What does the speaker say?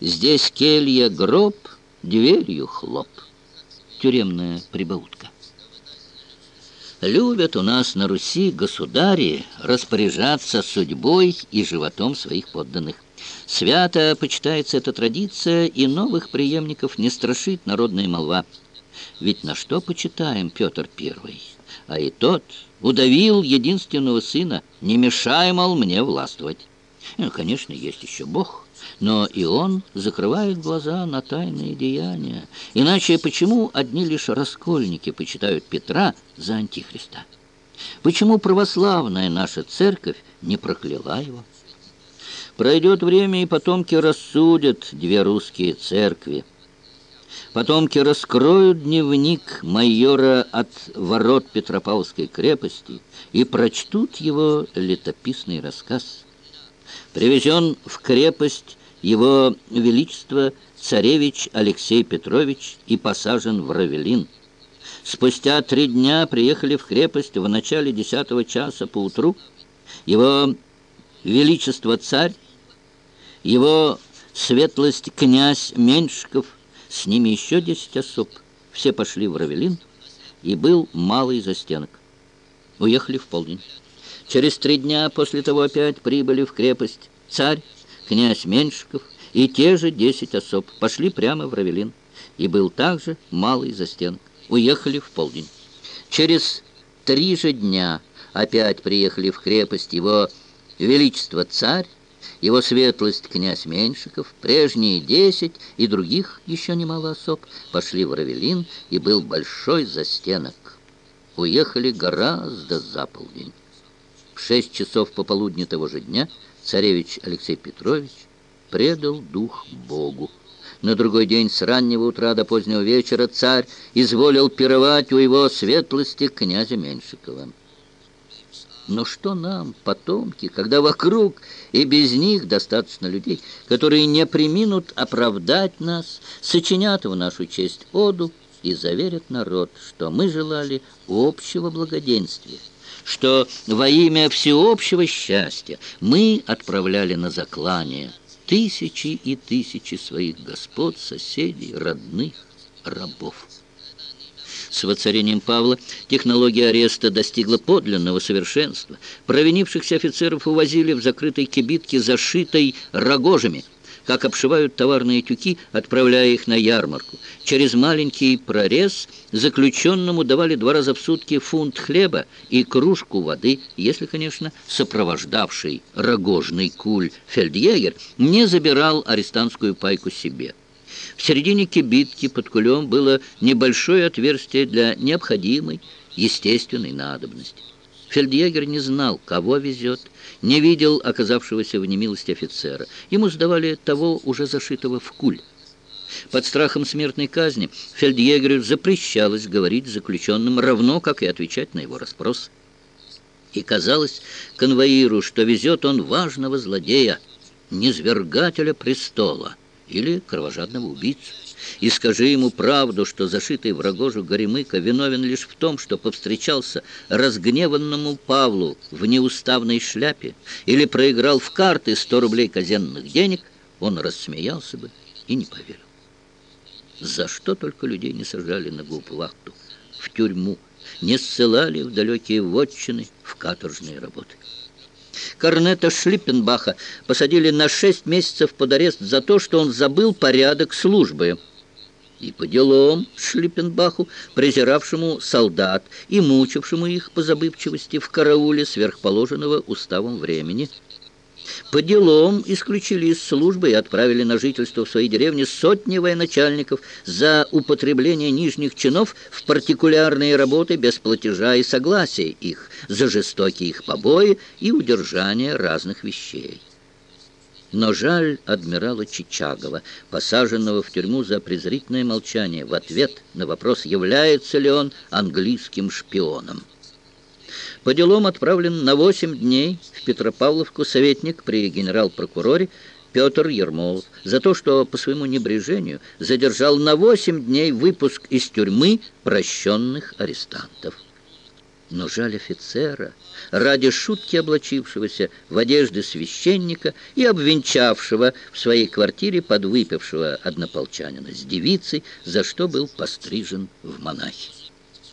Здесь келья гроб, дверью хлоп. Тюремная прибаутка. Любят у нас на Руси государи распоряжаться судьбой и животом своих подданных. Свято почитается эта традиция, и новых преемников не страшит народная молва. Ведь на что почитаем Петр Первый? А и тот удавил единственного сына, не мешай, мол, мне властвовать. Ну, конечно, есть еще Бог, но и он закрывает глаза на тайные деяния. Иначе почему одни лишь раскольники почитают Петра за Антихриста? Почему православная наша церковь не прокляла его? Пройдет время, и потомки рассудят две русские церкви. Потомки раскроют дневник майора от ворот Петропавловской крепости и прочтут его летописный рассказ. Привезен в крепость его Величество царевич Алексей Петрович и посажен в Равелин. Спустя три дня приехали в крепость в начале десятого часа поутру. Его Величество царь, его светлость князь Меньшиков, с ними еще десять особ. Все пошли в Равелин, и был малый застенок. Уехали в полдень. Через три дня после того опять прибыли в крепость царь, князь Меньшиков и те же десять особ. Пошли прямо в Равелин. И был также малый застенок. Уехали в полдень. Через три же дня опять приехали в крепость его величество царь, его светлость князь Меньшиков, прежние десять и других еще немало особ пошли в Равелин, и был большой застенок. Уехали гораздо за полдень. Шесть часов пополудни того же дня царевич Алексей Петрович предал дух Богу. На другой день с раннего утра до позднего вечера царь изволил пировать у его светлости князя Меньшикова. Но что нам, потомки, когда вокруг и без них достаточно людей, которые не приминут оправдать нас, сочинят в нашу честь оду и заверят народ, что мы желали общего благоденствия, что во имя всеобщего счастья мы отправляли на заклание тысячи и тысячи своих господ, соседей, родных, рабов. С воцарением Павла технология ареста достигла подлинного совершенства. Провинившихся офицеров увозили в закрытой кибитке, зашитой рогожами – как обшивают товарные тюки, отправляя их на ярмарку. Через маленький прорез заключенному давали два раза в сутки фунт хлеба и кружку воды, если, конечно, сопровождавший рогожный куль фельдъегер не забирал арестантскую пайку себе. В середине кибитки под кулем было небольшое отверстие для необходимой естественной надобности. Фельдъегер не знал, кого везет, не видел оказавшегося в немилости офицера. Ему сдавали того, уже зашитого в куль. Под страхом смертной казни фельдъегерю запрещалось говорить заключенным, равно как и отвечать на его расспрос. И казалось конвоиру, что везет он важного злодея, низвергателя престола или кровожадного убийцу и скажи ему правду, что зашитый в рогожу Горемыка виновен лишь в том, что повстречался разгневанному Павлу в неуставной шляпе или проиграл в карты сто рублей казенных денег, он рассмеялся бы и не поверил. За что только людей не сажали на губвахту, в тюрьму, не ссылали в далекие вотчины, в каторжные работы. Корнета Шлиппенбаха посадили на шесть месяцев под арест за то, что он забыл порядок службы. И по делам Шлиппенбаху, презиравшему солдат и мучившему их по забывчивости в карауле сверхположенного уставом времени – по делам исключили из службы и отправили на жительство в свои деревни сотни военачальников за употребление нижних чинов в партикулярные работы без платежа и согласия их, за жестокие их побои и удержание разных вещей. Но жаль адмирала Чичагова, посаженного в тюрьму за презрительное молчание в ответ на вопрос, является ли он английским шпионом. По делам отправлен на 8 дней в Петропавловку советник при генерал-прокуроре Петр Ермолов за то, что по своему небрежению задержал на 8 дней выпуск из тюрьмы прощенных арестантов. Но жаль офицера, ради шутки облачившегося в одежды священника и обвенчавшего в своей квартире подвыпившего однополчанина с девицей, за что был пострижен в монахи.